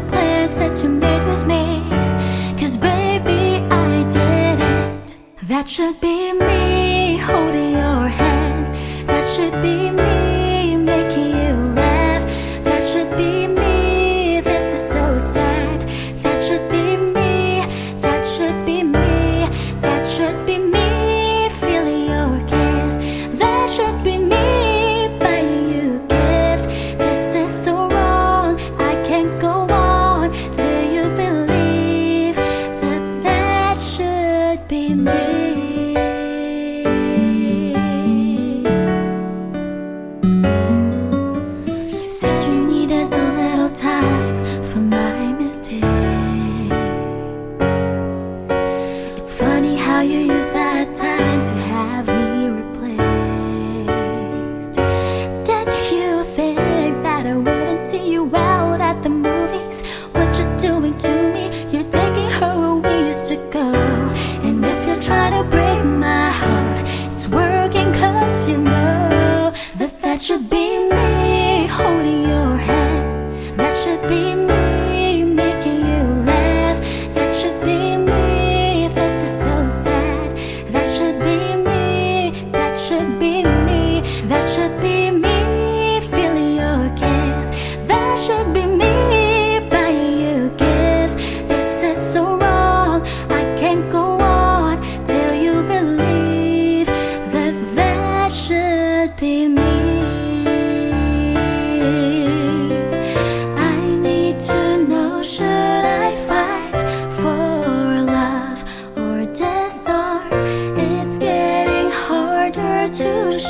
the plans that you made with me. Cause baby, I did it. That should be me holding your hand. That should be me. was that time to have me replaced? Did you think that I wouldn't see you out at the movies? What you're doing to me, you're taking her where we used to go. And if you're trying to break my heart, it's working cause you know that that should be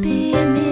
be me.